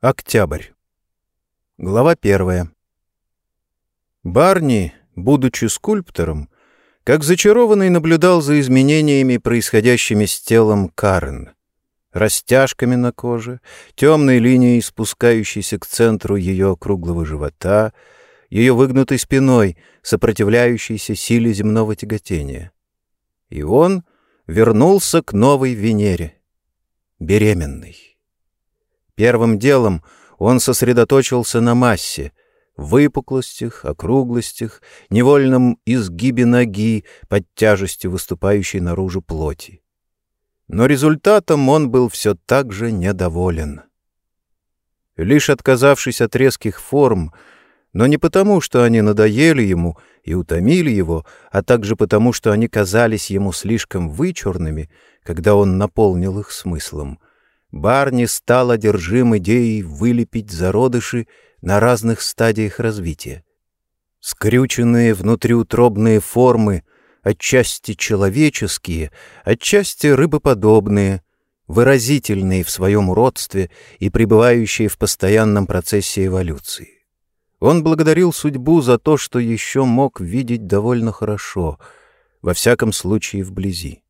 Октябрь. Глава первая. Барни, будучи скульптором, как зачарованный наблюдал за изменениями, происходящими с телом Карен. Растяжками на коже, темной линией, спускающейся к центру ее круглого живота, ее выгнутой спиной, сопротивляющейся силе земного тяготения. И он вернулся к новой Венере, беременной. Первым делом он сосредоточился на массе, выпуклостях, округлостях, невольном изгибе ноги под тяжестью выступающей наружу плоти. Но результатом он был все так же недоволен. Лишь отказавшись от резких форм, но не потому, что они надоели ему и утомили его, а также потому, что они казались ему слишком вычурными, когда он наполнил их смыслом — Барни стал одержим идеей вылепить зародыши на разных стадиях развития. Скрюченные внутриутробные формы, отчасти человеческие, отчасти рыбоподобные, выразительные в своем уродстве и пребывающие в постоянном процессе эволюции. Он благодарил судьбу за то, что еще мог видеть довольно хорошо, во всяком случае вблизи.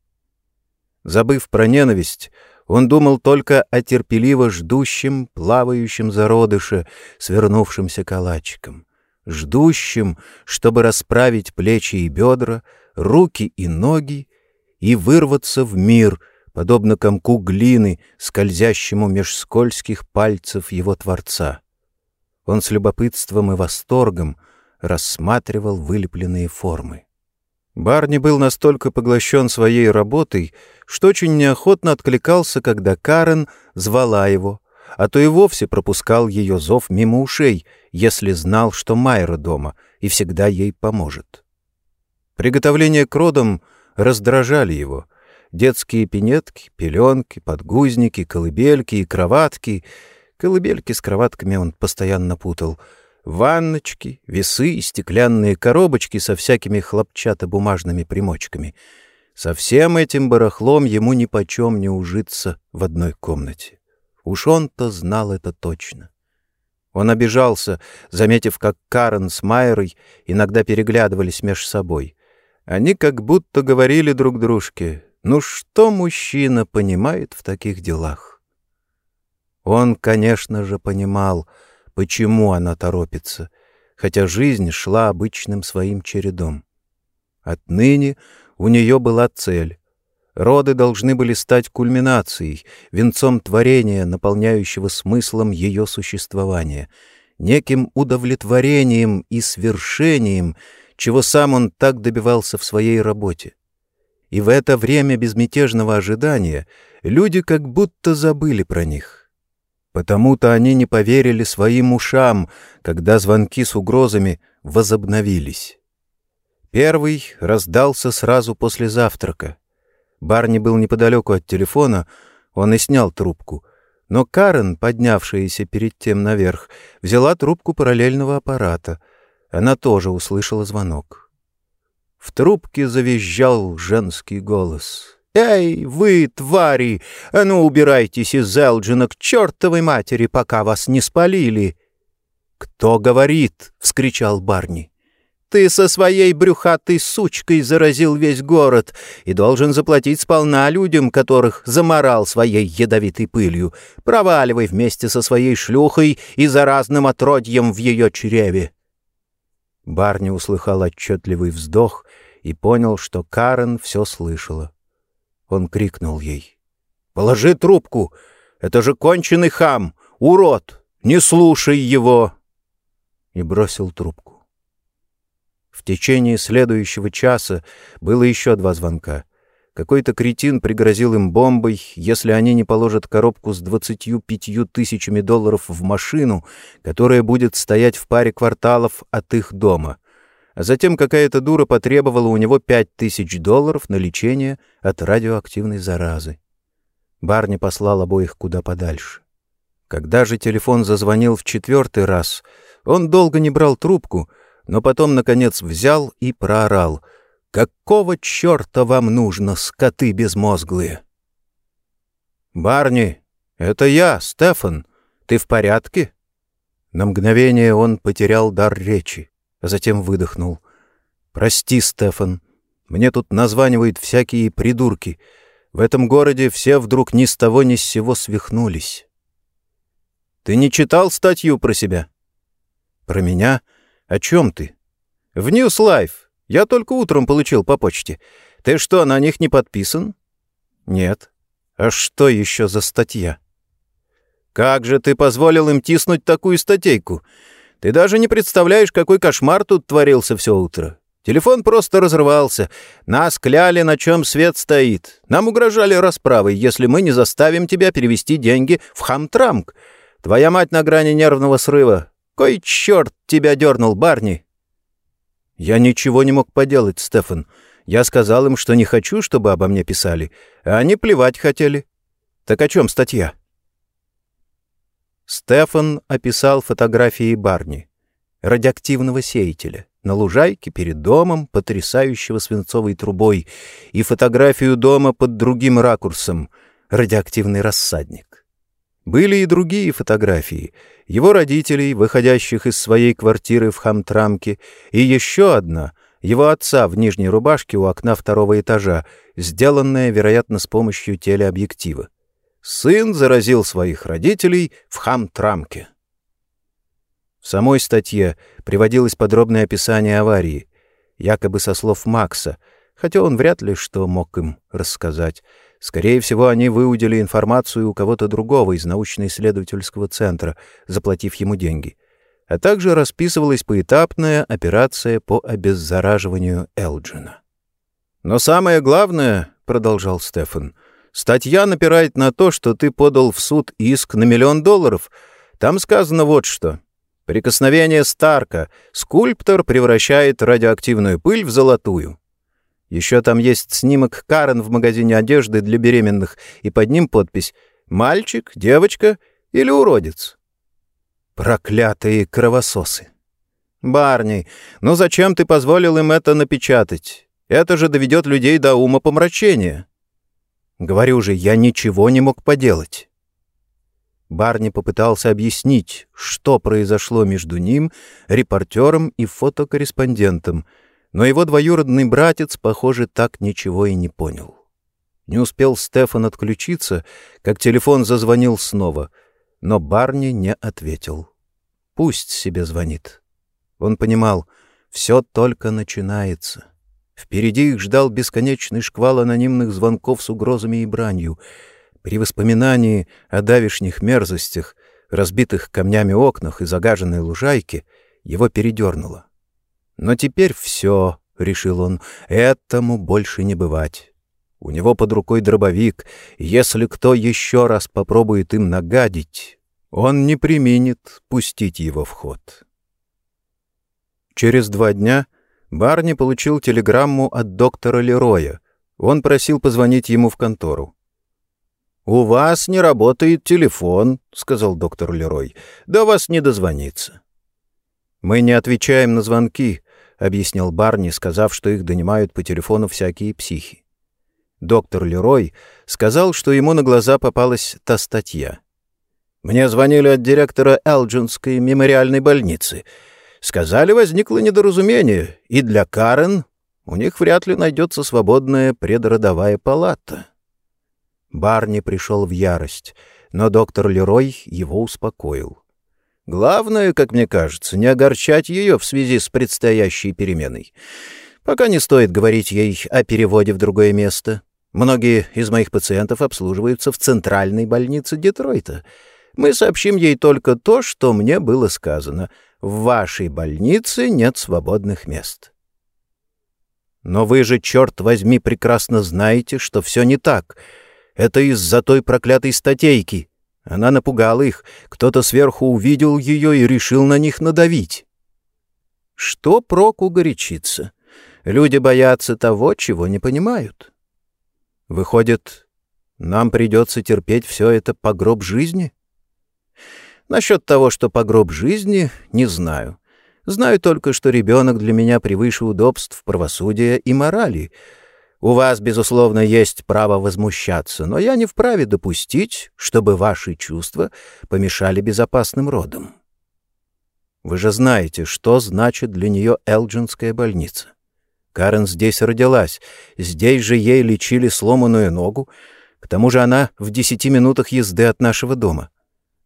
Забыв про ненависть, он думал только о терпеливо ждущем, плавающем зародыше, свернувшемся калачиком, ждущем, чтобы расправить плечи и бедра, руки и ноги и вырваться в мир, подобно комку глины, скользящему меж скользких пальцев его Творца. Он с любопытством и восторгом рассматривал вылепленные формы. Барни был настолько поглощен своей работой, что очень неохотно откликался, когда Карен звала его, а то и вовсе пропускал ее зов мимо ушей, если знал, что Майра дома и всегда ей поможет. Приготовления к родам раздражали его. Детские пинетки, пеленки, подгузники, колыбельки и кроватки. Колыбельки с кроватками он постоянно путал — ванночки, весы и стеклянные коробочки со всякими хлопчатобумажными примочками. Со всем этим барахлом ему нипочем не ужиться в одной комнате. Уж он-то знал это точно. Он обижался, заметив, как Карен с Майерой иногда переглядывались меж собой. Они как будто говорили друг дружке, «Ну что мужчина понимает в таких делах?» Он, конечно же, понимал — почему она торопится, хотя жизнь шла обычным своим чередом. Отныне у нее была цель. Роды должны были стать кульминацией, венцом творения, наполняющего смыслом ее существования, неким удовлетворением и свершением, чего сам он так добивался в своей работе. И в это время безмятежного ожидания люди как будто забыли про них. Потому-то они не поверили своим ушам, когда звонки с угрозами возобновились. Первый раздался сразу после завтрака. Барни был неподалеку от телефона, он и снял трубку. Но Карен, поднявшаяся перед тем наверх, взяла трубку параллельного аппарата. Она тоже услышала звонок. В трубке завизжал женский голос. «Эй, вы, твари! А ну, убирайтесь из Элджина к чертовой матери, пока вас не спалили!» «Кто говорит?» — вскричал Барни. «Ты со своей брюхатой сучкой заразил весь город и должен заплатить сполна людям, которых заморал своей ядовитой пылью. Проваливай вместе со своей шлюхой и заразным отродьем в ее чреве!» Барни услыхал отчетливый вздох и понял, что Карен все слышала. Он крикнул ей. «Положи трубку! Это же конченый хам! Урод! Не слушай его!» И бросил трубку. В течение следующего часа было еще два звонка. Какой-то кретин пригрозил им бомбой, если они не положат коробку с двадцатью пятью тысячами долларов в машину, которая будет стоять в паре кварталов от их дома — а затем какая-то дура потребовала у него пять тысяч долларов на лечение от радиоактивной заразы. Барни послал обоих куда подальше. Когда же телефон зазвонил в четвертый раз, он долго не брал трубку, но потом, наконец, взял и проорал. «Какого черта вам нужно, скоты безмозглые?» «Барни, это я, Стефан. Ты в порядке?» На мгновение он потерял дар речи, затем выдохнул. «Прости, Стефан, мне тут названивают всякие придурки. В этом городе все вдруг ни с того ни с сего свихнулись». «Ты не читал статью про себя?» «Про меня? О чем ты?» «В News Life. Я только утром получил по почте. Ты что, на них не подписан?» «Нет». «А что еще за статья?» «Как же ты позволил им тиснуть такую статейку? Ты даже не представляешь, какой кошмар тут творился все утро. Телефон просто разрывался. Нас кляли, на чем свет стоит. Нам угрожали расправой, если мы не заставим тебя перевести деньги в Хамтрамк. Твоя мать на грани нервного срыва. Кой черт тебя дернул, Барни?» «Я ничего не мог поделать, Стефан. Я сказал им, что не хочу, чтобы обо мне писали, а они плевать хотели. Так о чем статья?» Стефан описал фотографии Барни, радиоактивного сеятеля, на лужайке перед домом, потрясающего свинцовой трубой, и фотографию дома под другим ракурсом, радиоактивный рассадник. Были и другие фотографии, его родителей, выходящих из своей квартиры в Хамтрамке, и еще одна — его отца в нижней рубашке у окна второго этажа, сделанная, вероятно, с помощью телеобъектива. Сын заразил своих родителей в Хамтрамке. В самой статье приводилось подробное описание аварии, якобы со слов Макса, хотя он вряд ли что мог им рассказать. Скорее всего, они выудили информацию у кого-то другого из научно-исследовательского центра, заплатив ему деньги. А также расписывалась поэтапная операция по обеззараживанию Элджина. «Но самое главное, — продолжал Стефан, — Статья напирает на то, что ты подал в суд иск на миллион долларов. Там сказано вот что. Прикосновение Старка. Скульптор превращает радиоактивную пыль в золотую. Еще там есть снимок Карен в магазине одежды для беременных, и под ним подпись «Мальчик, девочка или уродец». Проклятые кровососы. Барни, ну зачем ты позволил им это напечатать? Это же доведет людей до ума помрачения. Говорю же, я ничего не мог поделать. Барни попытался объяснить, что произошло между ним, репортером и фотокорреспондентом, но его двоюродный братец, похоже, так ничего и не понял. Не успел Стефан отключиться, как телефон зазвонил снова, но Барни не ответил. Пусть себе звонит. Он понимал, все только начинается. Впереди их ждал бесконечный шквал анонимных звонков с угрозами и бранью. При воспоминании о давишних мерзостях, разбитых камнями окнах и загаженной лужайке, его передернуло. Но теперь все, — решил он, — этому больше не бывать. У него под рукой дробовик, если кто еще раз попробует им нагадить, он не применит пустить его в ход. Через два дня — Барни получил телеграмму от доктора Лероя. Он просил позвонить ему в контору. «У вас не работает телефон», — сказал доктор Лерой. «До вас не дозвониться». «Мы не отвечаем на звонки», — объяснил Барни, сказав, что их донимают по телефону всякие психи. Доктор Лерой сказал, что ему на глаза попалась та статья. «Мне звонили от директора Элджинской мемориальной больницы. Сказали, возникло недоразумение, и для Карен у них вряд ли найдется свободная предродовая палата. Барни пришел в ярость, но доктор Лерой его успокоил. Главное, как мне кажется, не огорчать ее в связи с предстоящей переменой. Пока не стоит говорить ей о переводе в другое место. Многие из моих пациентов обслуживаются в центральной больнице Детройта. Мы сообщим ей только то, что мне было сказано — в вашей больнице нет свободных мест. Но вы же, черт возьми, прекрасно знаете, что все не так. Это из-за той проклятой статейки. Она напугала их. Кто-то сверху увидел ее и решил на них надавить. Что проку горячиться? Люди боятся того, чего не понимают. Выходит, нам придется терпеть все это по гроб жизни? Насчет того, что по гроб жизни, не знаю. Знаю только, что ребенок для меня превыше удобств правосудия и морали. У вас, безусловно, есть право возмущаться, но я не вправе допустить, чтобы ваши чувства помешали безопасным родам. Вы же знаете, что значит для нее Элджинская больница. Карен здесь родилась, здесь же ей лечили сломанную ногу, к тому же она в десяти минутах езды от нашего дома.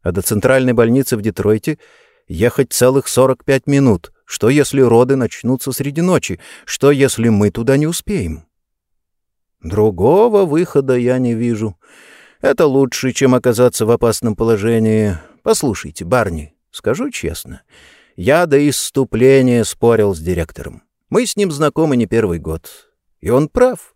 А до центральной больницы в Детройте ехать целых сорок пять минут. Что, если роды начнутся среди ночи? Что, если мы туда не успеем? Другого выхода я не вижу. Это лучше, чем оказаться в опасном положении. Послушайте, Барни, скажу честно, я до исступления спорил с директором. Мы с ним знакомы не первый год. И он прав.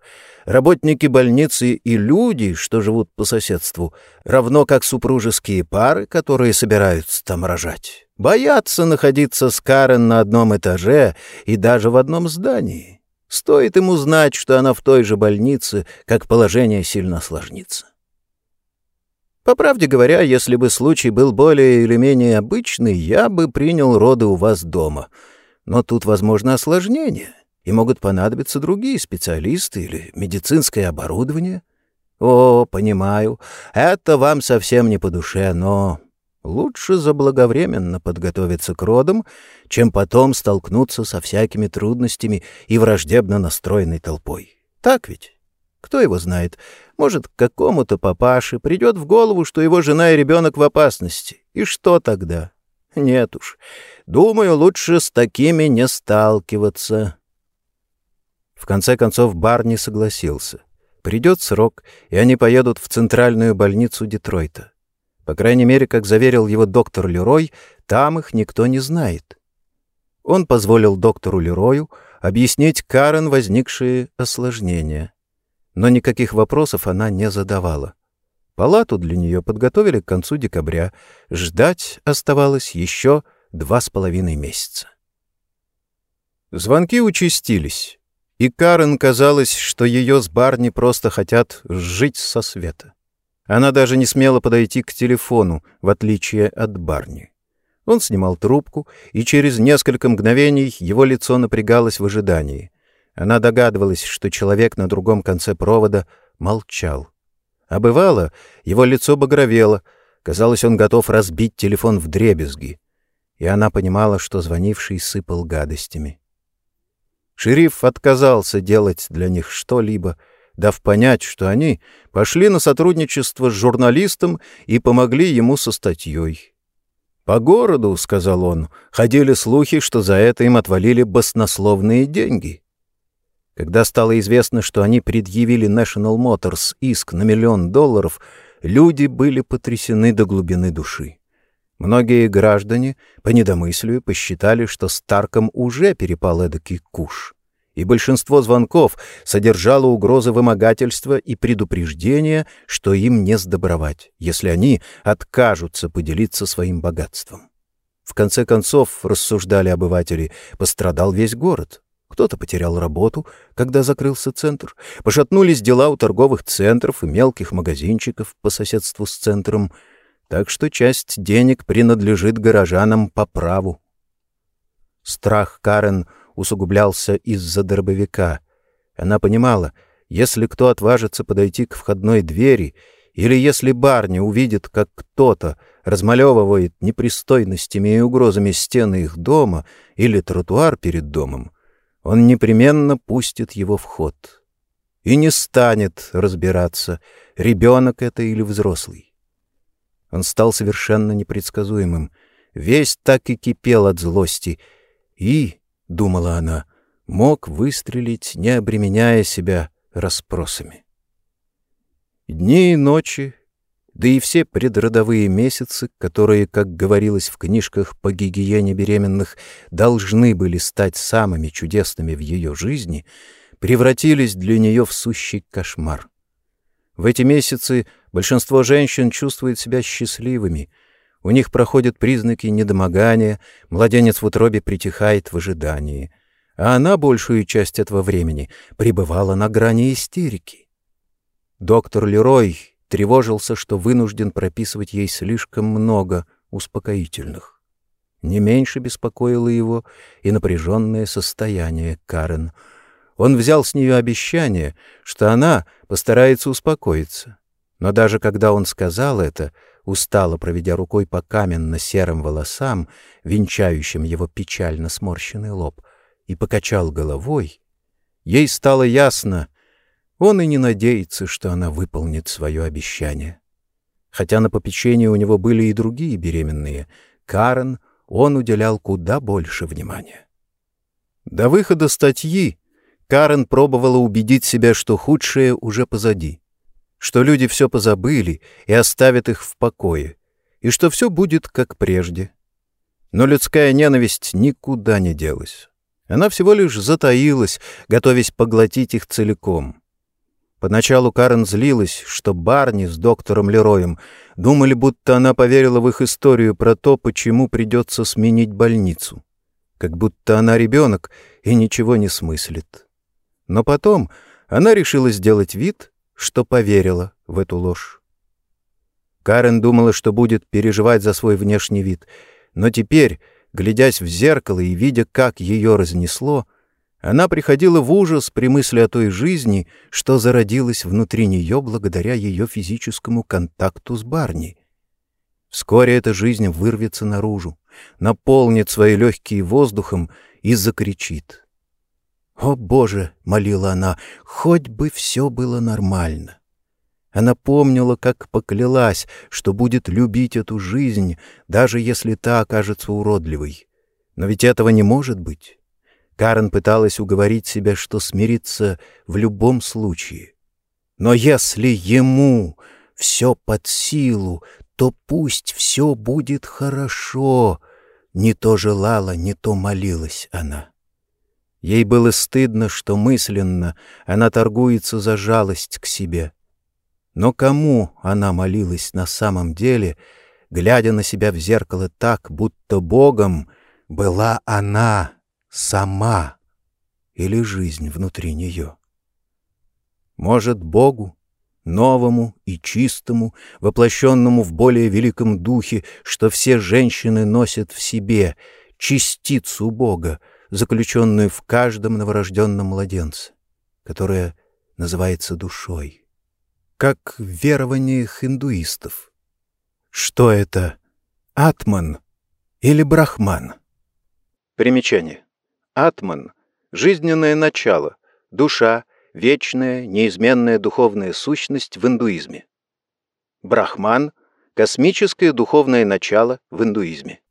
Работники больницы и люди, что живут по соседству, равно как супружеские пары, которые собираются там рожать, боятся находиться с Карен на одном этаже и даже в одном здании. Стоит ему знать, что она в той же больнице, как положение сильно осложнится. По правде говоря, если бы случай был более или менее обычный, я бы принял роды у вас дома. Но тут возможно осложнение, и могут понадобиться другие специалисты или медицинское оборудование. О, понимаю, это вам совсем не по душе, но Лучше заблаговременно подготовиться к родам, чем потом столкнуться со всякими трудностями и враждебно настроенной толпой. Так ведь? Кто его знает? Может, какому-то папаше придет в голову, что его жена и ребенок в опасности. И что тогда? Нет уж. Думаю, лучше с такими не сталкиваться. В конце концов Барни согласился. Придет срок, и они поедут в центральную больницу Детройта. По крайней мере, как заверил его доктор Лерой, там их никто не знает. Он позволил доктору Лерою объяснить Карен возникшие осложнения. Но никаких вопросов она не задавала. Палату для нее подготовили к концу декабря. Ждать оставалось еще два с половиной месяца. Звонки участились, и Карен казалось, что ее с Барни просто хотят сжить со света. Она даже не смела подойти к телефону, в отличие от Барни. Он снимал трубку, и через несколько мгновений его лицо напрягалось в ожидании. Она догадывалась, что человек на другом конце провода молчал. А бывало, его лицо багровело, казалось, он готов разбить телефон в дребезги. И она понимала, что звонивший сыпал гадостями. Шериф отказался делать для них что-либо — дав понять, что они пошли на сотрудничество с журналистом и помогли ему со статьей. «По городу, — сказал он, — ходили слухи, что за это им отвалили баснословные деньги». Когда стало известно, что они предъявили National Motors иск на миллион долларов, люди были потрясены до глубины души. Многие граждане по недомыслию посчитали, что Старком уже перепал эдакий куш и большинство звонков содержало угрозы вымогательства и предупреждения, что им не сдобровать, если они откажутся поделиться своим богатством. В конце концов, рассуждали обыватели, пострадал весь город. Кто-то потерял работу, когда закрылся центр, пошатнулись дела у торговых центров и мелких магазинчиков по соседству с центром, так что часть денег принадлежит горожанам по праву. Страх Карен — усугублялся из-за дробовика. Она понимала, если кто отважится подойти к входной двери, или если Барни увидит, как кто-то размалевывает непристойностями и угрозами стены их дома или тротуар перед домом, он непременно пустит его в ход. И не станет разбираться, ребенок это или взрослый. Он стал совершенно непредсказуемым, весь так и кипел от злости, и — думала она, — мог выстрелить, не обременяя себя расспросами. Дни и ночи, да и все предродовые месяцы, которые, как говорилось в книжках по гигиене беременных, должны были стать самыми чудесными в ее жизни, превратились для нее в сущий кошмар. В эти месяцы большинство женщин чувствует себя счастливыми — у них проходят признаки недомогания, младенец в утробе притихает в ожидании, а она большую часть этого времени пребывала на грани истерики. Доктор Лерой тревожился, что вынужден прописывать ей слишком много успокоительных. Не меньше беспокоило его и напряженное состояние Карен. Он взял с нее обещание, что она постарается успокоиться. Но даже когда он сказал это, устало проведя рукой по каменно-серым волосам, венчающим его печально сморщенный лоб, и покачал головой, ей стало ясно, он и не надеется, что она выполнит свое обещание. Хотя на попечении у него были и другие беременные, Карен он уделял куда больше внимания. До выхода статьи Карен пробовала убедить себя, что худшее уже позади, что люди все позабыли и оставят их в покое, и что все будет как прежде. Но людская ненависть никуда не делась. Она всего лишь затаилась, готовясь поглотить их целиком. Поначалу Карен злилась, что Барни с доктором Лероем думали, будто она поверила в их историю про то, почему придется сменить больницу. Как будто она ребенок и ничего не смыслит. Но потом она решила сделать вид, что поверила в эту ложь. Карен думала, что будет переживать за свой внешний вид, но теперь, глядясь в зеркало и видя, как ее разнесло, она приходила в ужас при мысли о той жизни, что зародилась внутри нее благодаря ее физическому контакту с Барни. Вскоре эта жизнь вырвется наружу, наполнит свои легкие воздухом и закричит — «О, Боже!» — молила она, — «хоть бы все было нормально». Она помнила, как поклялась, что будет любить эту жизнь, даже если та окажется уродливой. Но ведь этого не может быть. Карен пыталась уговорить себя, что смирится в любом случае. Но если ему все под силу, то пусть все будет хорошо. Не то желала, не то молилась она. Ей было стыдно, что мысленно она торгуется за жалость к себе. Но кому она молилась на самом деле, глядя на себя в зеркало так, будто Богом была она сама или жизнь внутри нее? Может, Богу, новому и чистому, воплощенному в более великом духе, что все женщины носят в себе, частицу Бога, заключенную в каждом новорожденном младенце, которая называется душой, как в верованиях индуистов. Что это, атман или брахман? Примечание. Атман — жизненное начало, душа, вечная, неизменная духовная сущность в индуизме. Брахман — космическое духовное начало в индуизме.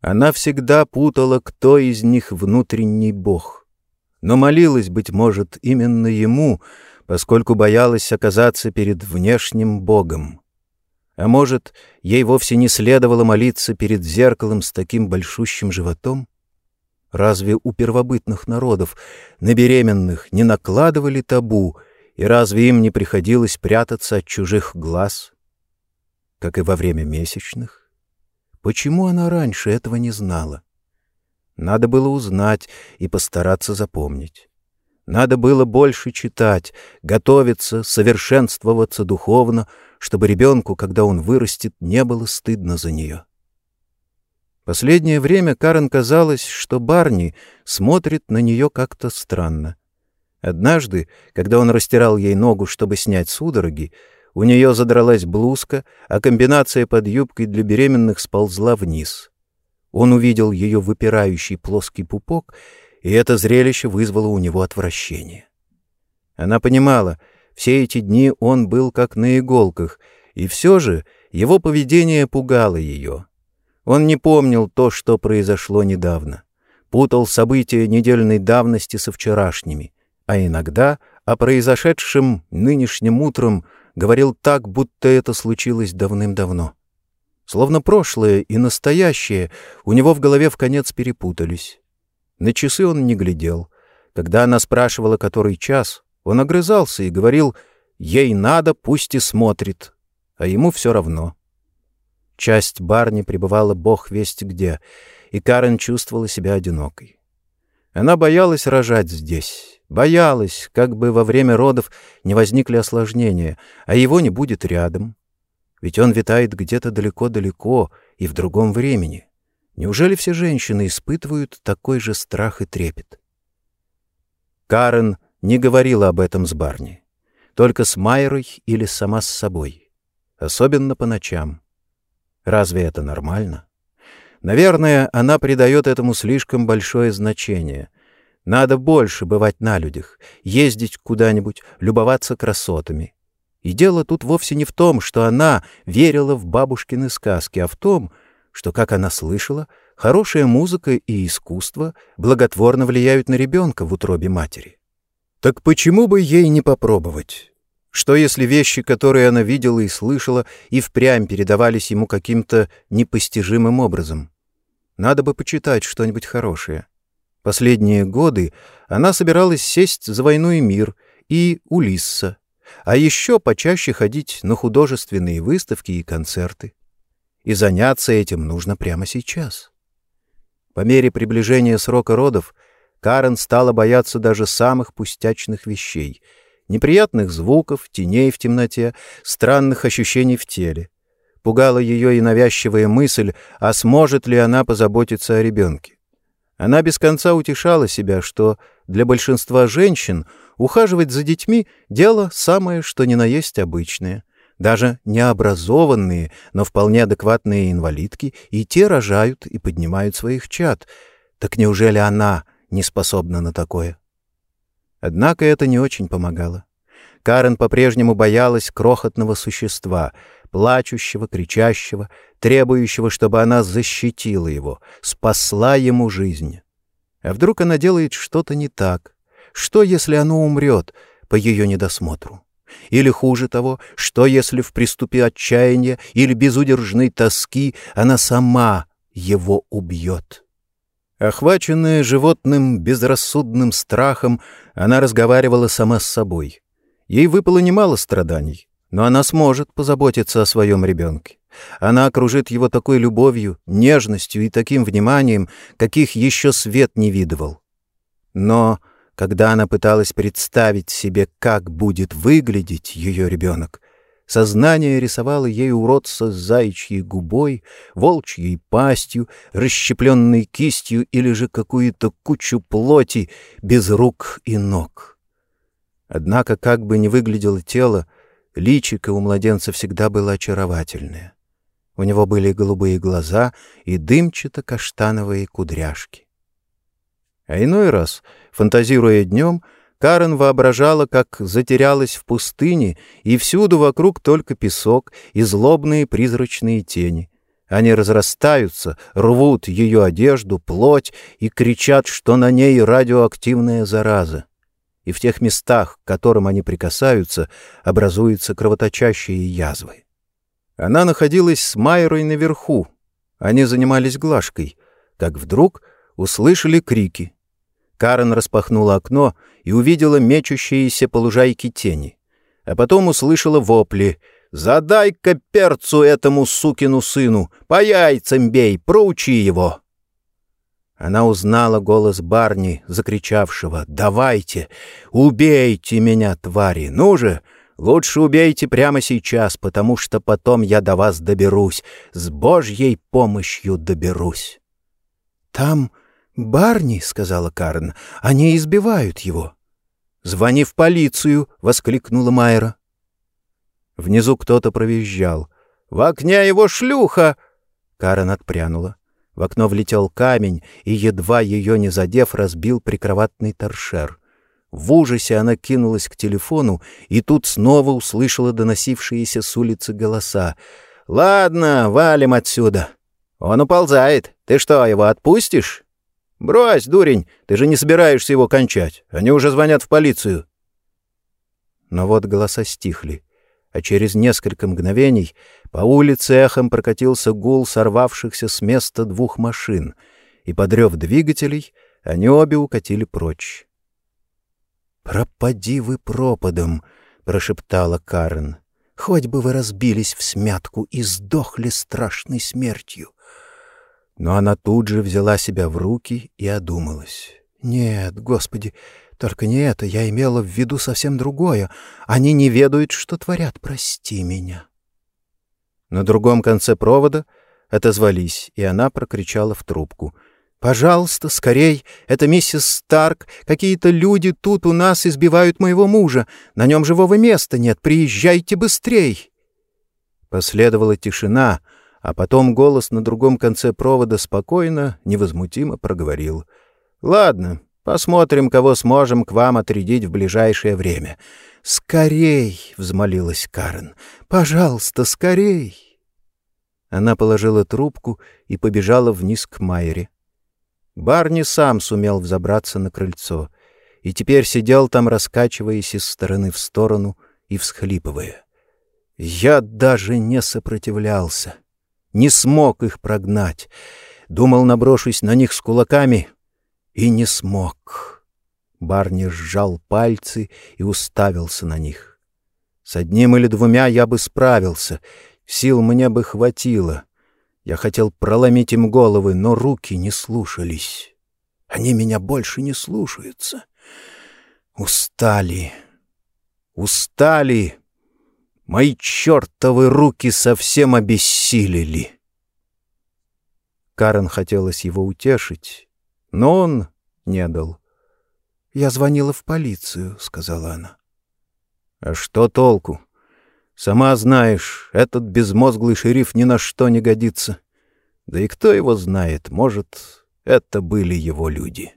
Она всегда путала, кто из них внутренний бог. Но молилась, быть может, именно ему, поскольку боялась оказаться перед внешним богом. А может, ей вовсе не следовало молиться перед зеркалом с таким большущим животом? Разве у первобытных народов на беременных не накладывали табу, и разве им не приходилось прятаться от чужих глаз, как и во время месячных? Почему она раньше этого не знала? Надо было узнать и постараться запомнить. Надо было больше читать, готовиться, совершенствоваться духовно, чтобы ребенку, когда он вырастет, не было стыдно за нее. Последнее время Карен казалось, что Барни смотрит на нее как-то странно. Однажды, когда он растирал ей ногу, чтобы снять судороги, у нее задралась блузка, а комбинация под юбкой для беременных сползла вниз. Он увидел ее выпирающий плоский пупок, и это зрелище вызвало у него отвращение. Она понимала, все эти дни он был как на иголках, и все же его поведение пугало ее. Он не помнил то, что произошло недавно, путал события недельной давности со вчерашними, а иногда о произошедшем нынешним утром говорил так, будто это случилось давным-давно. Словно прошлое и настоящее у него в голове в конец перепутались. На часы он не глядел. Когда она спрашивала, который час, он огрызался и говорил «Ей надо, пусть и смотрит», а ему все равно. Часть барни пребывала бог весть где, и Карен чувствовала себя одинокой. Она боялась рожать здесь Боялась, как бы во время родов не возникли осложнения, а его не будет рядом. Ведь он витает где-то далеко-далеко и в другом времени. Неужели все женщины испытывают такой же страх и трепет? Карен не говорила об этом с Барни. Только с Майерой или сама с собой. Особенно по ночам. Разве это нормально? Наверное, она придает этому слишком большое значение. Надо больше бывать на людях, ездить куда-нибудь, любоваться красотами. И дело тут вовсе не в том, что она верила в бабушкины сказки, а в том, что, как она слышала, хорошая музыка и искусство благотворно влияют на ребенка в утробе матери. Так почему бы ей не попробовать? Что если вещи, которые она видела и слышала, и впрямь передавались ему каким-то непостижимым образом? Надо бы почитать что-нибудь хорошее. Последние годы она собиралась сесть за «Войну и мир» и «Улисса», а еще почаще ходить на художественные выставки и концерты. И заняться этим нужно прямо сейчас. По мере приближения срока родов Карен стала бояться даже самых пустячных вещей — неприятных звуков, теней в темноте, странных ощущений в теле. Пугала ее и навязчивая мысль, а сможет ли она позаботиться о ребенке. Она без конца утешала себя, что для большинства женщин ухаживать за детьми — дело самое, что ни на есть обычное. Даже необразованные, но вполне адекватные инвалидки и те рожают и поднимают своих чад. Так неужели она не способна на такое? Однако это не очень помогало. Карен по-прежнему боялась крохотного существа, плачущего, кричащего, требующего, чтобы она защитила его, спасла ему жизнь. А вдруг она делает что-то не так? Что, если оно умрет по ее недосмотру? Или хуже того, что, если в приступе отчаяния или безудержной тоски она сама его убьет? Охваченная животным безрассудным страхом, она разговаривала сама с собой. Ей выпало немало страданий, но она сможет позаботиться о своем ребенке. Она окружит его такой любовью, нежностью и таким вниманием, каких еще свет не видывал. Но когда она пыталась представить себе, как будет выглядеть ее ребенок, Сознание рисовало ей уродца с заячьей губой, волчьей пастью, расщепленной кистью или же какую-то кучу плоти без рук и ног. Однако, как бы ни выглядело тело, личико у младенца всегда было очаровательное. У него были голубые глаза и дымчато-каштановые кудряшки. А иной раз, фантазируя днем, — Карен воображала, как затерялась в пустыне, и всюду вокруг только песок и злобные призрачные тени. Они разрастаются, рвут ее одежду, плоть и кричат, что на ней радиоактивная зараза. И в тех местах, к которым они прикасаются, образуются кровоточащие язвы. Она находилась с Майрой наверху. Они занимались глажкой, как вдруг услышали крики — Карен распахнула окно и увидела мечущиеся по лужайке тени. А потом услышала вопли. «Задай-ка перцу этому сукину сыну! По яйцам бей! Проучи его!» Она узнала голос Барни, закричавшего «Давайте! Убейте меня, твари! Ну же! Лучше убейте прямо сейчас, потому что потом я до вас доберусь, с Божьей помощью доберусь!» «Там...» «Барни», — сказала Карн, — «они избивают его». «Звони в полицию», — воскликнула Майра. Внизу кто-то провизжал. «В окне его шлюха!» Карен отпрянула. В окно влетел камень, и, едва ее не задев, разбил прикроватный торшер. В ужасе она кинулась к телефону, и тут снова услышала доносившиеся с улицы голоса. «Ладно, валим отсюда. Он уползает. Ты что, его отпустишь?» «Брось, дурень, ты же не собираешься его кончать. Они уже звонят в полицию». Но вот голоса стихли, а через несколько мгновений по улице эхом прокатился гул сорвавшихся с места двух машин, и, подрев двигателей, они обе укатили прочь. «Пропади вы пропадом!» — прошептала Карен. «Хоть бы вы разбились в смятку и сдохли страшной смертью!» Но она тут же взяла себя в руки и одумалась. «Нет, Господи, только не это, я имела в виду совсем другое. Они не ведают, что творят, прости меня». На другом конце провода отозвались, и она прокричала в трубку. Пожалуйста, скорей! Это миссис Старк. Какие-то люди тут у нас избивают моего мужа. На нем живого места нет. Приезжайте быстрей!» Последовала тишина, а потом голос на другом конце провода спокойно, невозмутимо проговорил. «Ладно, посмотрим, кого сможем к вам отрядить в ближайшее время». «Скорей!» — взмолилась Карен. «Пожалуйста, скорей!» Она положила трубку и побежала вниз к Майере. Барни сам сумел взобраться на крыльцо и теперь сидел там, раскачиваясь из стороны в сторону и всхлипывая. Я даже не сопротивлялся, не смог их прогнать. Думал, наброшусь на них с кулаками, и не смог. Барни сжал пальцы и уставился на них. С одним или двумя я бы справился, сил мне бы хватило — я хотел проломить им головы, но руки не слушались. Они меня больше не слушаются. Устали. Устали. Мои чертовы руки совсем обессилели. Карен хотелось его утешить, но он не дал. «Я звонила в полицию», — сказала она. «А что толку? Сама знаешь, этот безмозглый шериф ни на что не годится. Да и кто его знает, может, это были его люди.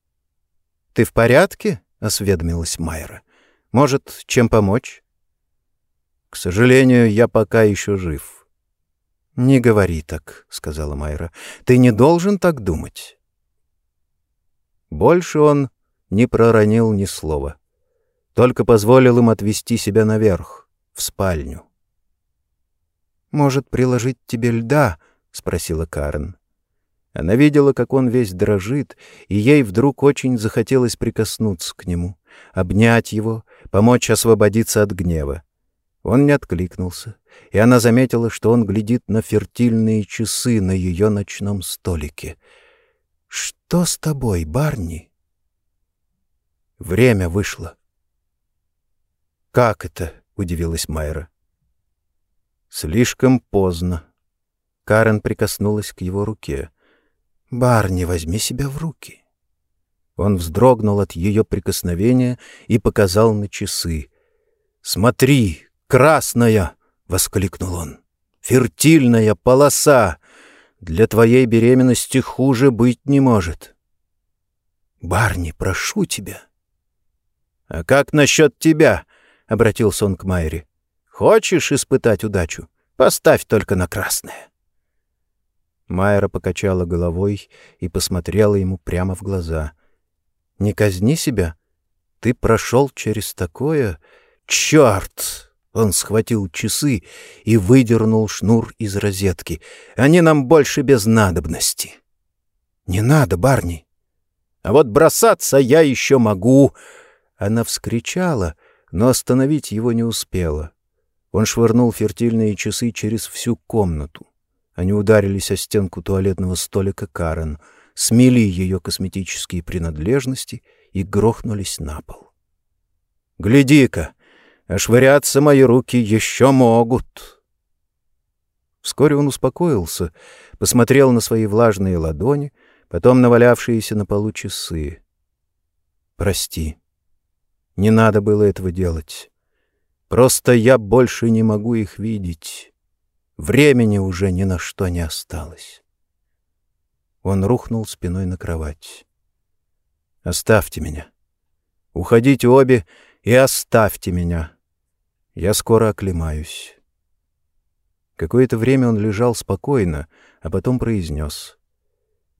— Ты в порядке? — осведомилась Майра. — Может, чем помочь? — К сожалению, я пока еще жив. — Не говори так, — сказала Майра. — Ты не должен так думать. Больше он не проронил ни слова, только позволил им отвести себя наверх в спальню. «Может, приложить тебе льда?» — спросила Карен. Она видела, как он весь дрожит, и ей вдруг очень захотелось прикоснуться к нему, обнять его, помочь освободиться от гнева. Он не откликнулся, и она заметила, что он глядит на фертильные часы на ее ночном столике. «Что с тобой, Барни?» Время вышло. «Как это?» Удивилась Майра. Слишком поздно. Карен прикоснулась к его руке. «Барни, возьми себя в руки». Он вздрогнул от ее прикосновения и показал на часы. «Смотри, красная!» — воскликнул он. «Фертильная полоса! Для твоей беременности хуже быть не может». «Барни, прошу тебя». «А как насчет тебя?» — обратился он к Майре. «Хочешь испытать удачу? Поставь только на красное». Майра покачала головой и посмотрела ему прямо в глаза. «Не казни себя. Ты прошел через такое... Черт!» Он схватил часы и выдернул шнур из розетки. «Они нам больше без надобности». «Не надо, Барни». «А вот бросаться я еще могу!» Она вскричала — но остановить его не успела. Он швырнул фертильные часы через всю комнату. Они ударились о стенку туалетного столика Карен, смели ее косметические принадлежности и грохнулись на пол. «Гляди-ка! Ошвыряться мои руки еще могут!» Вскоре он успокоился, посмотрел на свои влажные ладони, потом навалявшиеся на полу часы. «Прости», не надо было этого делать. Просто я больше не могу их видеть. Времени уже ни на что не осталось. Он рухнул спиной на кровать. «Оставьте меня. Уходите обе и оставьте меня. Я скоро оклемаюсь». Какое-то время он лежал спокойно, а потом произнес.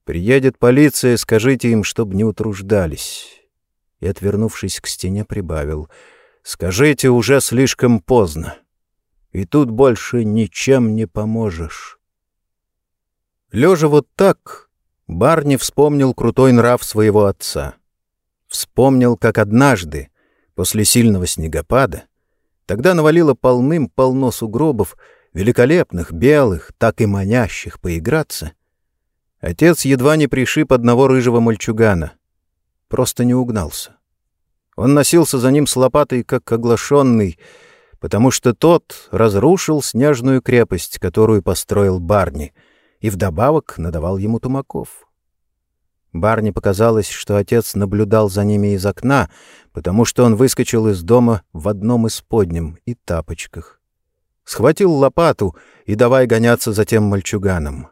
«Приедет полиция, скажите им, чтобы не утруждались» и, отвернувшись к стене, прибавил. «Скажите, уже слишком поздно. И тут больше ничем не поможешь». Лежа вот так, Барни вспомнил крутой нрав своего отца. Вспомнил, как однажды, после сильного снегопада, тогда навалило полным-полно сугробов, великолепных, белых, так и манящих поиграться, отец едва не пришиб одного рыжего мальчугана — просто не угнался. Он носился за ним с лопатой, как оглашенный, потому что тот разрушил снежную крепость, которую построил Барни, и вдобавок надавал ему тумаков. Барни показалось, что отец наблюдал за ними из окна, потому что он выскочил из дома в одном из подням и тапочках. Схватил лопату и давай гоняться за тем мальчуганом.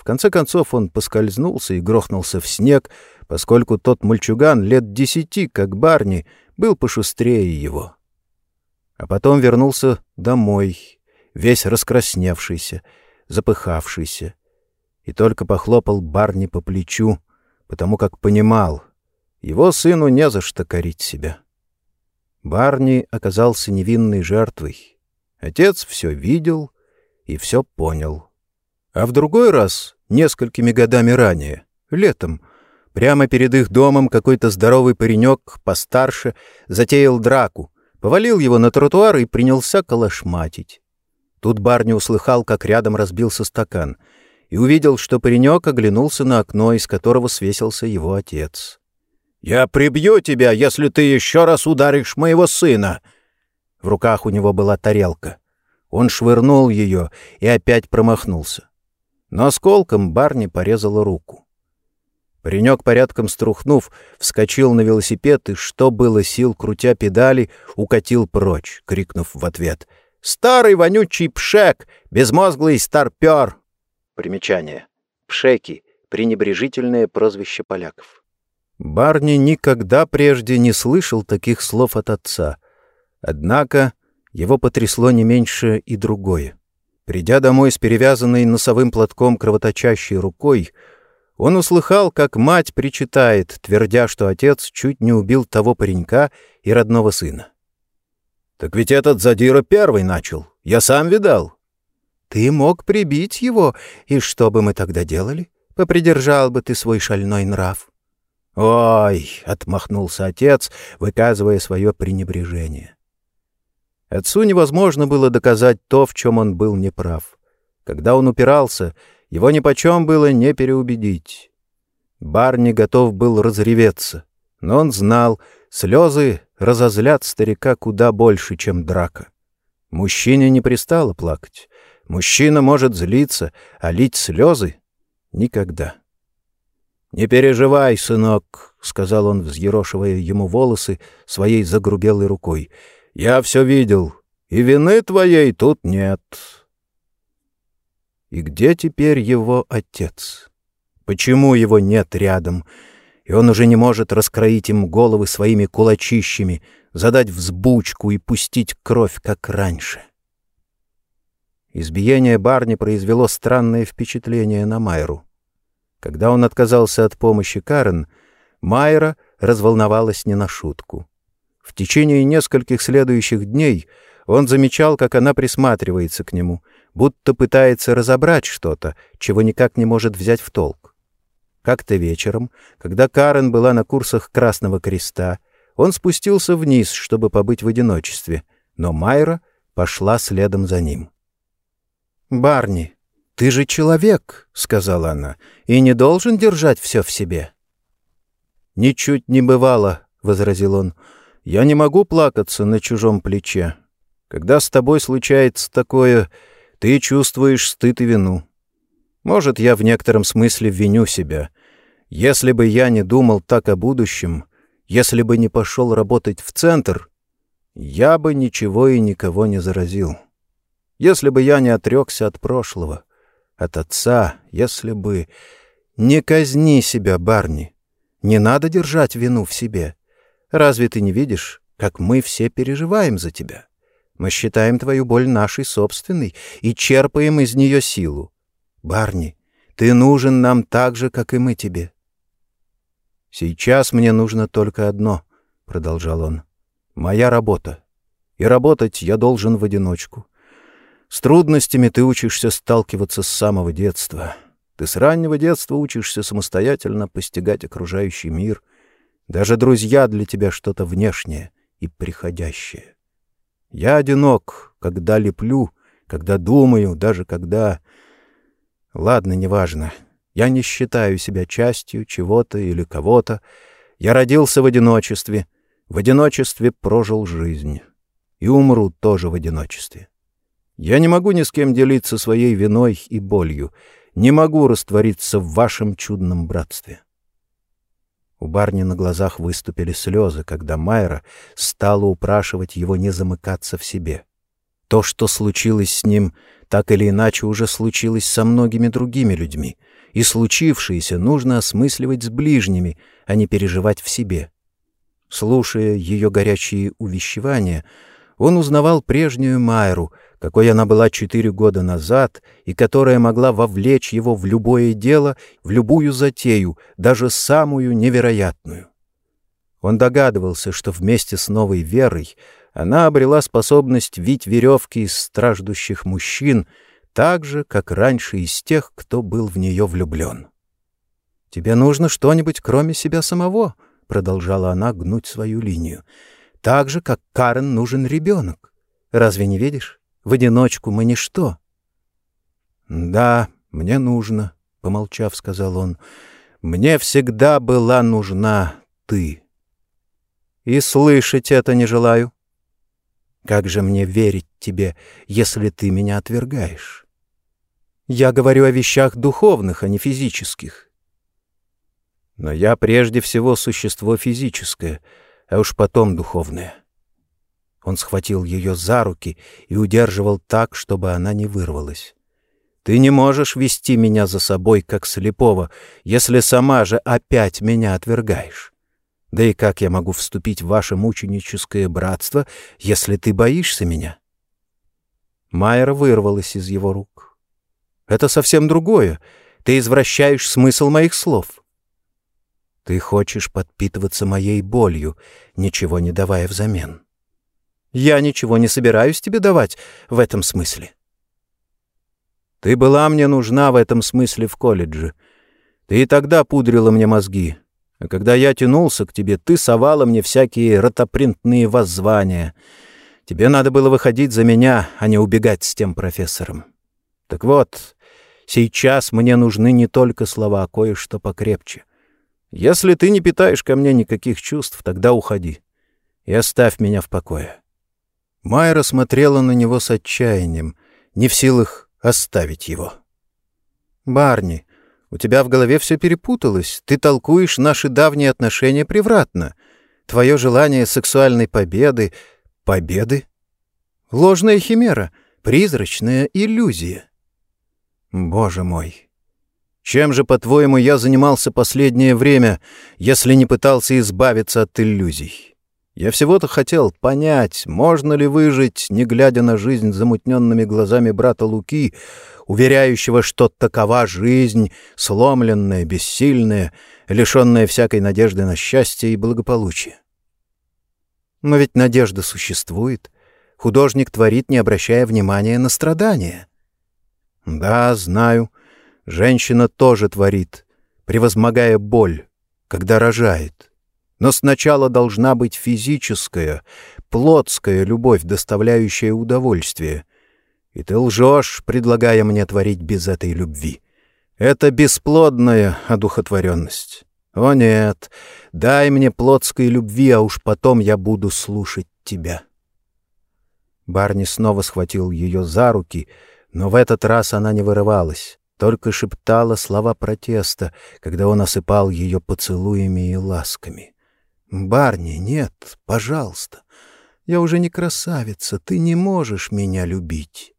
В конце концов он поскользнулся и грохнулся в снег, поскольку тот мальчуган лет десяти, как Барни, был пошустрее его. А потом вернулся домой, весь раскрасневшийся, запыхавшийся, и только похлопал Барни по плечу, потому как понимал, его сыну не за что корить себя. Барни оказался невинной жертвой. Отец все видел и все понял. А в другой раз, несколькими годами ранее, летом, прямо перед их домом какой-то здоровый паренек постарше затеял драку, повалил его на тротуар и принялся колошматить. Тут Барни услыхал, как рядом разбился стакан — и увидел, что паренек оглянулся на окно, из которого свесился его отец. «Я прибью тебя, если ты еще раз ударишь моего сына!» В руках у него была тарелка. Он швырнул ее и опять промахнулся. Но осколком Барни порезала руку. Паренек, порядком струхнув, вскочил на велосипед и, что было сил, крутя педали, укатил прочь, крикнув в ответ «Старый вонючий пшек! Безмозглый старпер! Примечание. Пшеки — пренебрежительное прозвище поляков. Барни никогда прежде не слышал таких слов от отца. Однако его потрясло не меньше и другое. Придя домой с перевязанной носовым платком кровоточащей рукой, он услыхал, как мать причитает, твердя, что отец чуть не убил того паренька и родного сына. «Так ведь этот задира первый начал. Я сам видал. Ты мог прибить его, и что бы мы тогда делали? Попридержал бы ты свой шальной нрав. «Ой!» — отмахнулся отец, выказывая свое пренебрежение. Отцу невозможно было доказать то, в чем он был неправ. Когда он упирался, его нипочем было не переубедить. Барни готов был разреветься, но он знал, слезы разозлят старика куда больше, чем драка. Мужчине не пристало плакать. Мужчина может злиться, а лить слезы — никогда. — Не переживай, сынок, — сказал он, взъерошивая ему волосы своей загрубелой рукой. — Я все видел, и вины твоей тут нет. И где теперь его отец? Почему его нет рядом? И он уже не может раскроить им головы своими кулачищами, задать взбучку и пустить кровь, как раньше. Избиение Барни произвело странное впечатление на Майру. Когда он отказался от помощи Карен, Майра разволновалась не на шутку. В течение нескольких следующих дней он замечал, как она присматривается к нему, будто пытается разобрать что-то, чего никак не может взять в толк. Как-то вечером, когда Карен была на курсах Красного Креста, он спустился вниз, чтобы побыть в одиночестве, но Майра пошла следом за ним. «Барни, ты же человек», — сказала она, — «и не должен держать все в себе». «Ничуть не бывало», — возразил он. «Я не могу плакаться на чужом плече. Когда с тобой случается такое, ты чувствуешь стыд и вину. Может, я в некотором смысле виню себя. Если бы я не думал так о будущем, если бы не пошел работать в центр, я бы ничего и никого не заразил». Если бы я не отрекся от прошлого, от отца, если бы... Не казни себя, Барни. Не надо держать вину в себе. Разве ты не видишь, как мы все переживаем за тебя? Мы считаем твою боль нашей собственной и черпаем из нее силу. Барни, ты нужен нам так же, как и мы тебе. Сейчас мне нужно только одно, — продолжал он, — моя работа. И работать я должен в одиночку. С трудностями ты учишься сталкиваться с самого детства. Ты с раннего детства учишься самостоятельно постигать окружающий мир. Даже друзья для тебя что-то внешнее и приходящее. Я одинок, когда леплю, когда думаю, даже когда... Ладно, неважно. Я не считаю себя частью чего-то или кого-то. Я родился в одиночестве, в одиночестве прожил жизнь. И умру тоже в одиночестве. Я не могу ни с кем делиться своей виной и болью, не могу раствориться в вашем чудном братстве. У барни на глазах выступили слезы, когда Майра стала упрашивать его не замыкаться в себе. То, что случилось с ним, так или иначе уже случилось со многими другими людьми, и случившееся нужно осмысливать с ближними, а не переживать в себе. Слушая ее горячие увещевания, он узнавал прежнюю Майру, какой она была четыре года назад и которая могла вовлечь его в любое дело, в любую затею, даже самую невероятную. Он догадывался, что вместе с новой верой она обрела способность вить веревки из страждущих мужчин, так же, как раньше из тех, кто был в нее влюблен. «Тебе нужно что-нибудь, кроме себя самого», — продолжала она гнуть свою линию. «Так же, как Карен нужен ребенок. Разве не видишь? В одиночку мы ничто». «Да, мне нужно», — помолчав, сказал он. «Мне всегда была нужна ты». «И слышать это не желаю», как же мне верить тебе, если ты меня отвергаешь? Я говорю о вещах духовных, а не физических. Но я прежде всего существо физическое, а уж потом духовное. Он схватил ее за руки и удерживал так, чтобы она не вырвалась. Ты не можешь вести меня за собой, как слепого, если сама же опять меня отвергаешь. Да и как я могу вступить в ваше мученическое братство, если ты боишься меня?» Майера вырвалась из его рук. «Это совсем другое. Ты извращаешь смысл моих слов. Ты хочешь подпитываться моей болью, ничего не давая взамен. Я ничего не собираюсь тебе давать в этом смысле. Ты была мне нужна в этом смысле в колледже. Ты и тогда пудрила мне мозги, а когда я тянулся к тебе, ты совала мне всякие ротопринтные воззвания. Тебе надо было выходить за меня, а не убегать с тем профессором. Так вот, сейчас мне нужны не только слова, а кое-что покрепче. Если ты не питаешь ко мне никаких чувств, тогда уходи и оставь меня в покое». Майра смотрела на него с отчаянием, не в силах оставить его. «Барни, у тебя в голове все перепуталось. Ты толкуешь наши давние отношения превратно. Твое желание сексуальной победы... Победы? Ложная химера, призрачная иллюзия. Боже мой! Чем же, по-твоему, я занимался последнее время, если не пытался избавиться от иллюзий? Я всего-то хотел понять, можно ли выжить, не глядя на жизнь замутненными глазами брата Луки, уверяющего, что такова жизнь, сломленная, бессильная, лишенная всякой надежды на счастье и благополучие. Но ведь надежда существует. Художник творит, не обращая внимания на страдания. Да, знаю. Женщина тоже творит, превозмогая боль, когда рожает. Но сначала должна быть физическая, плотская любовь, доставляющая удовольствие, и ты лжешь, предлагая мне творить без этой любви. Это бесплодная одухотворенность. О нет, дай мне плотской любви, а уж потом я буду слушать тебя. Барни снова схватил ее за руки, но в этот раз она не вырывалась, только шептала слова протеста, когда он осыпал ее поцелуями и ласками. «Барни, нет, пожалуйста, я уже не красавица, ты не можешь меня любить».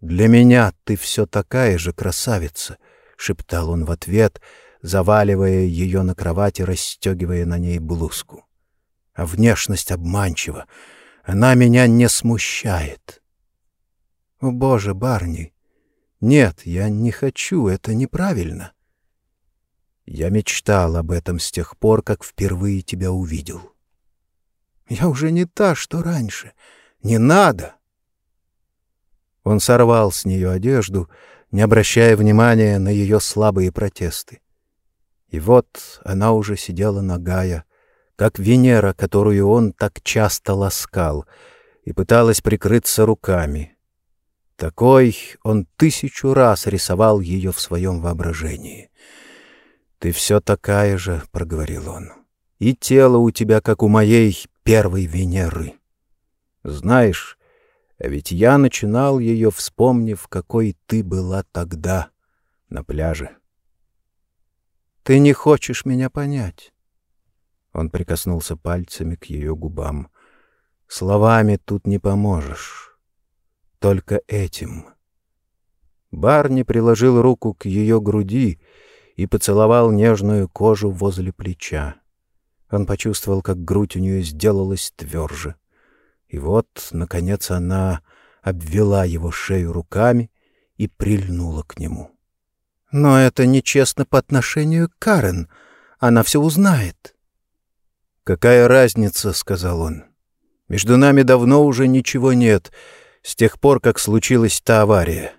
«Для меня ты все такая же красавица», — шептал он в ответ, заваливая ее на кровати, расстегивая на ней блузку. «А внешность обманчива. Она меня не смущает». «О, Боже, Барни! Нет, я не хочу, это неправильно». Я мечтал об этом с тех пор, как впервые тебя увидел. Я уже не та, что раньше. Не надо. Он сорвал с нее одежду, не обращая внимания на ее слабые протесты. И вот она уже сидела нагая, как Венера, которую он так часто ласкал, и пыталась прикрыться руками. Такой он тысячу раз рисовал ее в своем воображении. «Ты все такая же», — проговорил он, — «и тело у тебя, как у моей первой Венеры. Знаешь, а ведь я начинал ее, вспомнив, какой ты была тогда на пляже. Ты не хочешь меня понять. Он прикоснулся пальцами к ее губам. Словами тут не поможешь. Только этим. Барни приложил руку к ее груди и поцеловал нежную кожу возле плеча. Он почувствовал, как грудь у нее сделалась тверже. И вот, наконец, она обвела его шею руками и прильнула к нему. «Но это нечестно по отношению к Карен. Она все узнает». «Какая разница?» — сказал он. «Между нами давно уже ничего нет, с тех пор, как случилась та авария».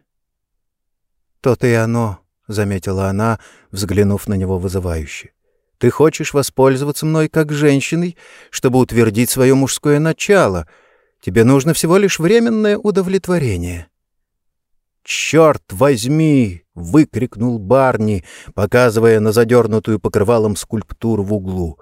«То-то и оно», — заметила она, взглянув на него вызывающе. «Ты хочешь воспользоваться мной как женщиной, чтобы утвердить свое мужское начало. Тебе нужно всего лишь временное удовлетворение». «Черт возьми!» — выкрикнул Барни, показывая на задернутую покрывалом скульптуру в углу.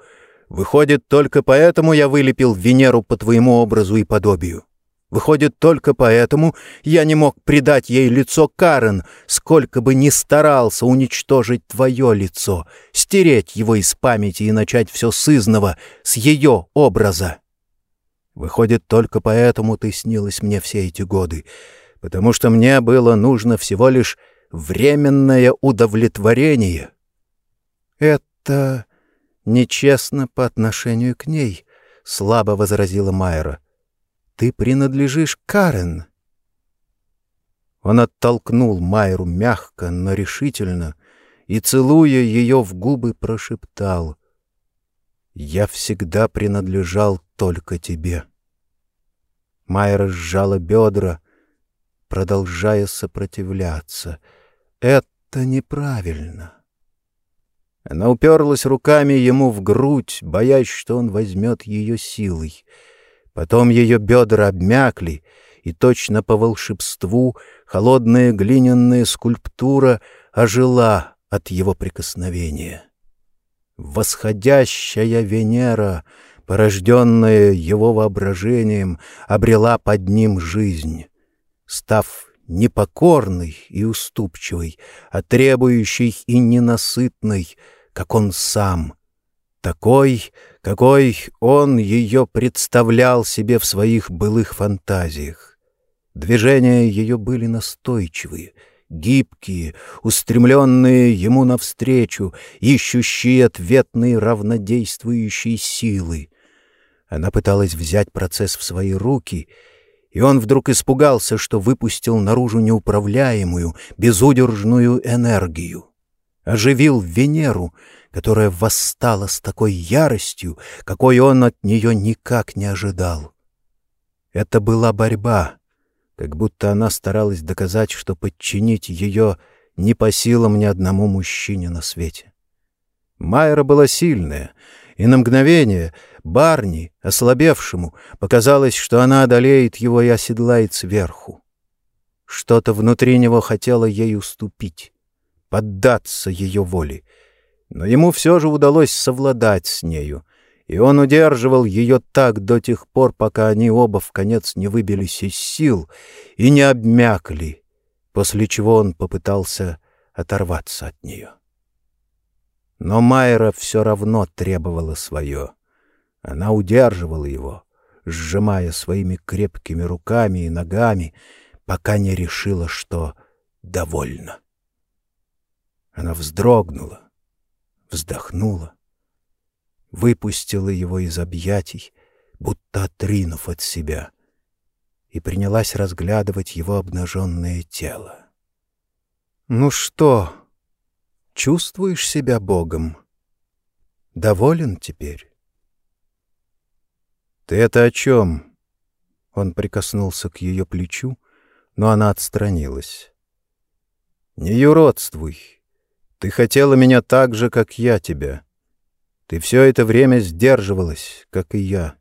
«Выходит, только поэтому я вылепил Венеру по твоему образу и подобию. Выходит, только поэтому я не мог придать ей лицо Карен, сколько бы ни старался уничтожить твое лицо, стереть его из памяти и начать все с изного, с ее образа. Выходит, только поэтому ты снилась мне все эти годы, потому что мне было нужно всего лишь временное удовлетворение. Это нечестно по отношению к ней, — слабо возразила Майра. — ты принадлежишь Карен. Он оттолкнул Майру мягко, но решительно, и, целуя ее в губы, прошептал «Я всегда принадлежал только тебе». Майра сжала бедра, продолжая сопротивляться. «Это неправильно». Она уперлась руками ему в грудь, боясь, что он возьмет ее силой — Потом ее бедра обмякли, и точно по волшебству холодная глиняная скульптура ожила от его прикосновения. Восходящая Венера, порожденная его воображением, обрела под ним жизнь, став непокорной и уступчивой, а требующей и ненасытной, как он сам, такой, какой он ее представлял себе в своих былых фантазиях. Движения ее были настойчивые, гибкие, устремленные ему навстречу, ищущие ответные равнодействующие силы. Она пыталась взять процесс в свои руки, и он вдруг испугался, что выпустил наружу неуправляемую, безудержную энергию. Оживил Венеру — которая восстала с такой яростью, какой он от нее никак не ожидал. Это была борьба, как будто она старалась доказать, что подчинить ее не по силам ни одному мужчине на свете. Майра была сильная, и на мгновение Барни, ослабевшему, показалось, что она одолеет его и оседлает сверху. Что-то внутри него хотело ей уступить, поддаться ее воле, но ему все же удалось совладать с нею, и он удерживал ее так до тех пор, пока они оба в конец не выбились из сил и не обмякли, после чего он попытался оторваться от нее. Но Майра все равно требовала свое. Она удерживала его, сжимая своими крепкими руками и ногами, пока не решила, что довольна. Она вздрогнула, вздохнула, выпустила его из объятий, будто отринув от себя, и принялась разглядывать его обнаженное тело. «Ну что, чувствуешь себя Богом? Доволен теперь?» «Ты это о чем?» Он прикоснулся к ее плечу, но она отстранилась. «Не юродствуй. Ты хотела меня так же, как я тебя. Ты все это время сдерживалась, как и я.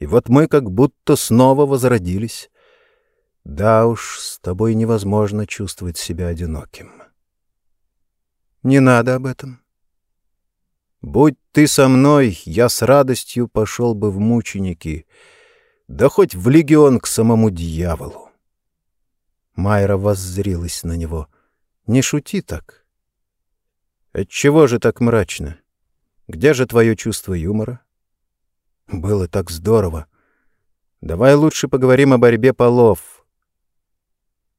И вот мы как будто снова возродились. Да уж, с тобой невозможно чувствовать себя одиноким. Не надо об этом. Будь ты со мной, я с радостью пошел бы в мученики, да хоть в легион к самому дьяволу. Майра воззрилась на него. Не шути так. Отчего же так мрачно? Где же твое чувство юмора? Было так здорово. Давай лучше поговорим о борьбе полов.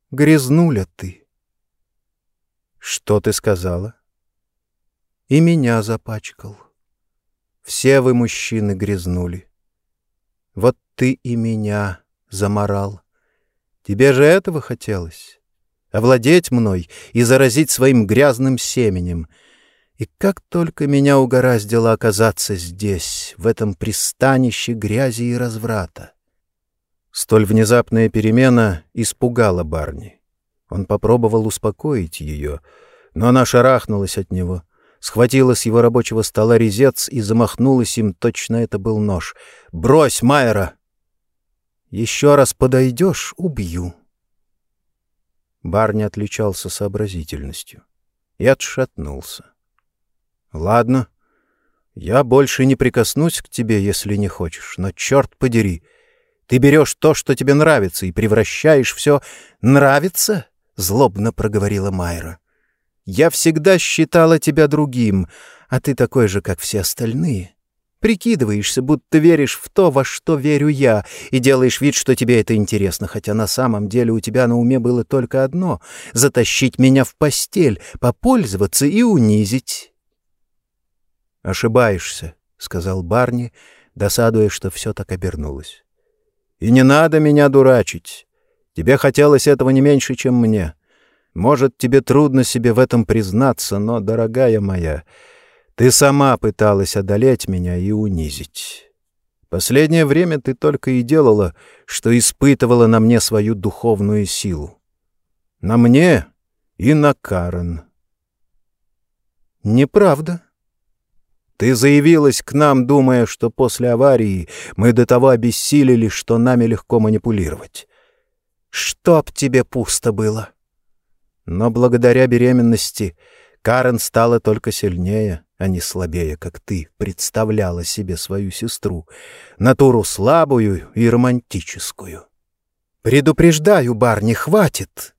Грязнуля ты. Что ты сказала? И меня запачкал. Все вы, мужчины, грязнули. Вот ты и меня заморал. Тебе же этого хотелось? Овладеть мной и заразить своим грязным семенем — и как только меня угораздило оказаться здесь, в этом пристанище грязи и разврата. Столь внезапная перемена испугала Барни. Он попробовал успокоить ее, но она шарахнулась от него, схватила с его рабочего стола резец и замахнулась им, точно это был нож. «Брось, Майера!» «Еще раз подойдешь — убью». Барни отличался сообразительностью и отшатнулся. Ладно, я больше не прикоснусь к тебе, если не хочешь, но черт подери, ты берешь то, что тебе нравится, и превращаешь все... Нравится? — злобно проговорила Майра. Я всегда считала тебя другим, а ты такой же, как все остальные. Прикидываешься, будто веришь в то, во что верю я, и делаешь вид, что тебе это интересно, хотя на самом деле у тебя на уме было только одно — затащить меня в постель, попользоваться и унизить. «Ошибаешься», — сказал Барни, досадуя, что все так обернулось. «И не надо меня дурачить. Тебе хотелось этого не меньше, чем мне. Может, тебе трудно себе в этом признаться, но, дорогая моя, ты сама пыталась одолеть меня и унизить. Последнее время ты только и делала, что испытывала на мне свою духовную силу. На мне и на Карен». «Неправда», ты заявилась к нам, думая, что после аварии мы до того обессилели, что нами легко манипулировать. Чтоб тебе пусто было. Но благодаря беременности Карен стала только сильнее, а не слабее, как ты представляла себе свою сестру, натуру слабую и романтическую. Предупреждаю, Барни, хватит.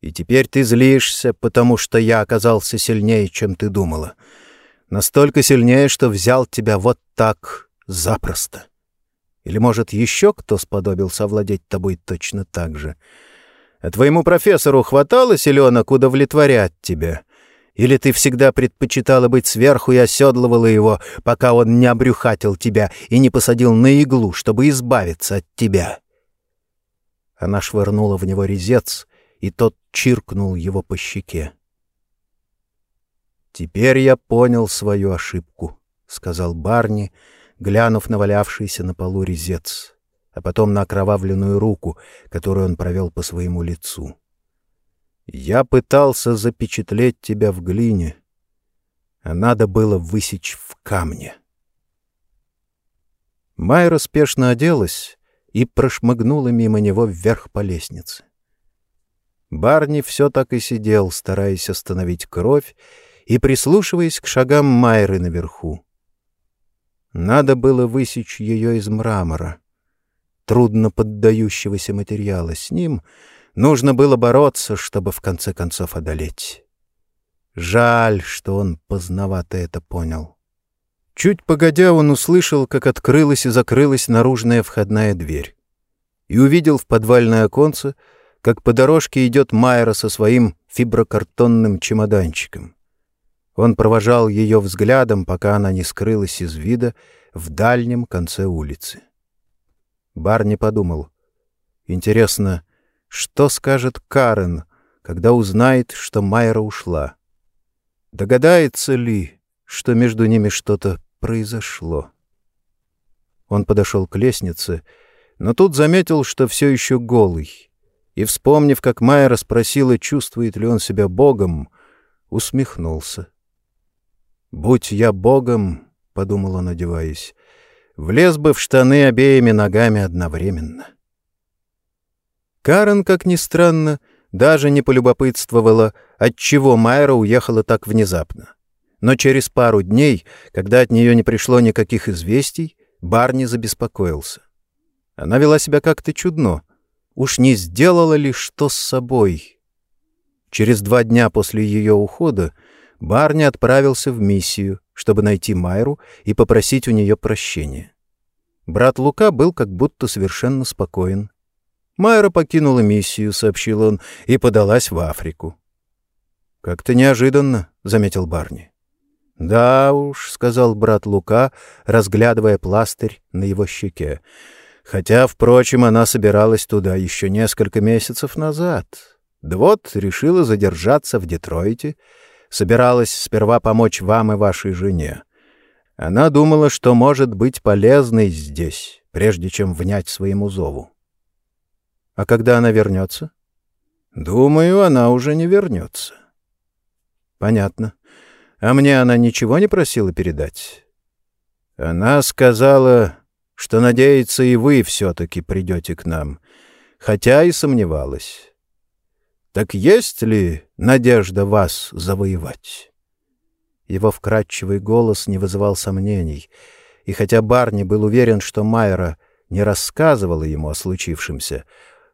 И теперь ты злишься, потому что я оказался сильнее, чем ты думала. Настолько сильнее, что взял тебя вот так запросто. Или, может, еще кто сподобился овладеть тобой точно так же? А твоему профессору хватало селенок удовлетворять тебя? Или ты всегда предпочитала быть сверху и оседлывала его, пока он не обрюхатил тебя и не посадил на иглу, чтобы избавиться от тебя?» Она швырнула в него резец, и тот чиркнул его по щеке. «Теперь я понял свою ошибку», — сказал Барни, глянув на валявшийся на полу резец, а потом на окровавленную руку, которую он провел по своему лицу. «Я пытался запечатлеть тебя в глине, а надо было высечь в камне». Майра спешно оделась и прошмыгнула мимо него вверх по лестнице. Барни все так и сидел, стараясь остановить кровь и прислушиваясь к шагам Майры наверху. Надо было высечь ее из мрамора, трудно поддающегося материала. С ним нужно было бороться, чтобы в конце концов одолеть. Жаль, что он поздновато это понял. Чуть погодя, он услышал, как открылась и закрылась наружная входная дверь. И увидел в подвальное оконце, как по дорожке идет Майра со своим фиброкартонным чемоданчиком. Он провожал ее взглядом, пока она не скрылась из вида в дальнем конце улицы. Барни подумал. Интересно, что скажет Карен, когда узнает, что Майра ушла? Догадается ли, что между ними что-то произошло? Он подошел к лестнице, но тут заметил, что все еще голый, и, вспомнив, как Майра спросила, чувствует ли он себя богом, усмехнулся. «Будь я богом», — подумал он, одеваясь, — «влез бы в штаны обеими ногами одновременно». Карен, как ни странно, даже не полюбопытствовала, отчего Майра уехала так внезапно. Но через пару дней, когда от нее не пришло никаких известий, Барни забеспокоился. Она вела себя как-то чудно. Уж не сделала ли что с собой? Через два дня после ее ухода Барни отправился в миссию, чтобы найти Майру и попросить у нее прощения. Брат Лука был как будто совершенно спокоен. Майра покинула миссию, сообщил он, и подалась в Африку. «Как-то неожиданно», — заметил Барни. «Да уж», — сказал брат Лука, разглядывая пластырь на его щеке. «Хотя, впрочем, она собиралась туда еще несколько месяцев назад. Да вот, решила задержаться в Детройте, собиралась сперва помочь вам и вашей жене. Она думала, что может быть полезной здесь, прежде чем внять своему зову. А когда она вернется? Думаю, она уже не вернется. Понятно. А мне она ничего не просила передать? Она сказала, что надеется, и вы все-таки придете к нам, хотя и сомневалась. Так есть ли надежда вас завоевать? Его вкрадчивый голос не вызывал сомнений, и хотя Барни был уверен, что Майра не рассказывала ему о случившемся,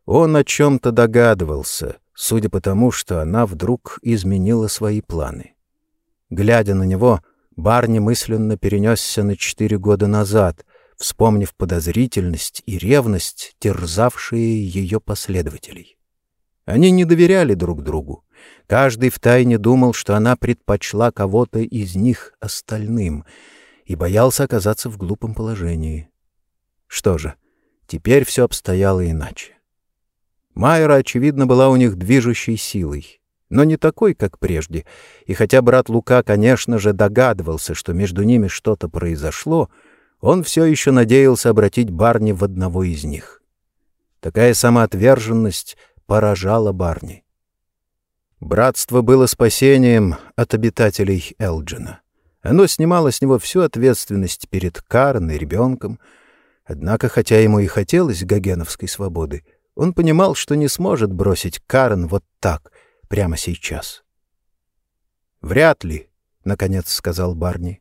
он о чем-то догадывался, судя по тому, что она вдруг изменила свои планы. Глядя на него, Барни мысленно перенесся на четыре года назад, вспомнив подозрительность и ревность, терзавшие ее последователей. Они не доверяли друг другу. Каждый втайне думал, что она предпочла кого-то из них остальным и боялся оказаться в глупом положении. Что же, теперь все обстояло иначе. Майра, очевидно, была у них движущей силой, но не такой, как прежде, и хотя брат Лука, конечно же, догадывался, что между ними что-то произошло, он все еще надеялся обратить Барни в одного из них. Такая самоотверженность поражала Барни. Братство было спасением от обитателей Элджина. Оно снимало с него всю ответственность перед Карен и ребенком, однако, хотя ему и хотелось гогеновской свободы, он понимал, что не сможет бросить Карен вот так, прямо сейчас. «Вряд ли», — наконец сказал Барни.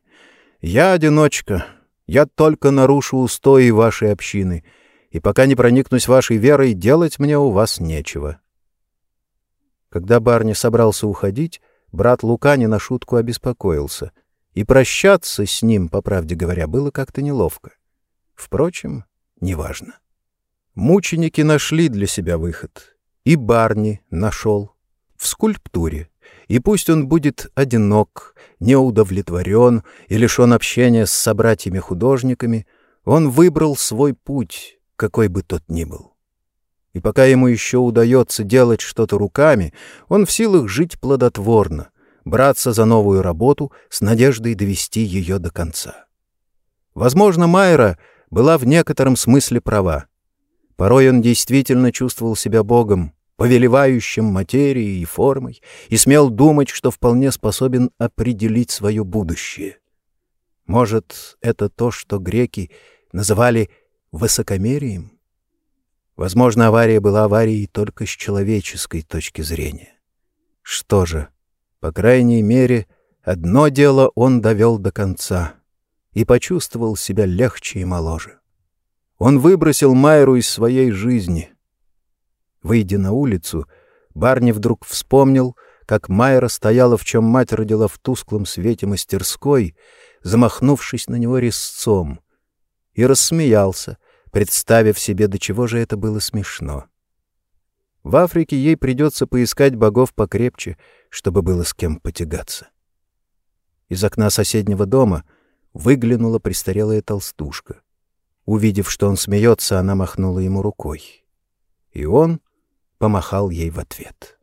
«Я одиночка. Я только нарушу устои вашей общины, и пока не проникнусь вашей верой, делать мне у вас нечего». Когда Барни собрался уходить, брат Лука не на шутку обеспокоился, и прощаться с ним, по правде говоря, было как-то неловко. Впрочем, неважно. Мученики нашли для себя выход. И Барни нашел. В скульптуре. И пусть он будет одинок, неудовлетворен и лишен общения с собратьями-художниками, он выбрал свой путь, какой бы тот ни был. И пока ему еще удается делать что-то руками, он в силах жить плодотворно, браться за новую работу с надеждой довести ее до конца. Возможно, Майра была в некотором смысле права. Порой он действительно чувствовал себя Богом, повелевающим материей и формой, и смел думать, что вполне способен определить свое будущее. Может, это то, что греки называли высокомерием? Возможно, авария была аварией только с человеческой точки зрения. Что же, по крайней мере, одно дело он довел до конца и почувствовал себя легче и моложе. Он выбросил Майру из своей жизни. Выйдя на улицу, Барни вдруг вспомнил, как Майра стояла, в чем мать родила в тусклом свете мастерской, замахнувшись на него резцом, и рассмеялся, представив себе, до чего же это было смешно. В Африке ей придется поискать богов покрепче, чтобы было с кем потягаться. Из окна соседнего дома выглянула престарелая толстушка. Увидев, что он смеется, она махнула ему рукой. И он помахал ей в ответ.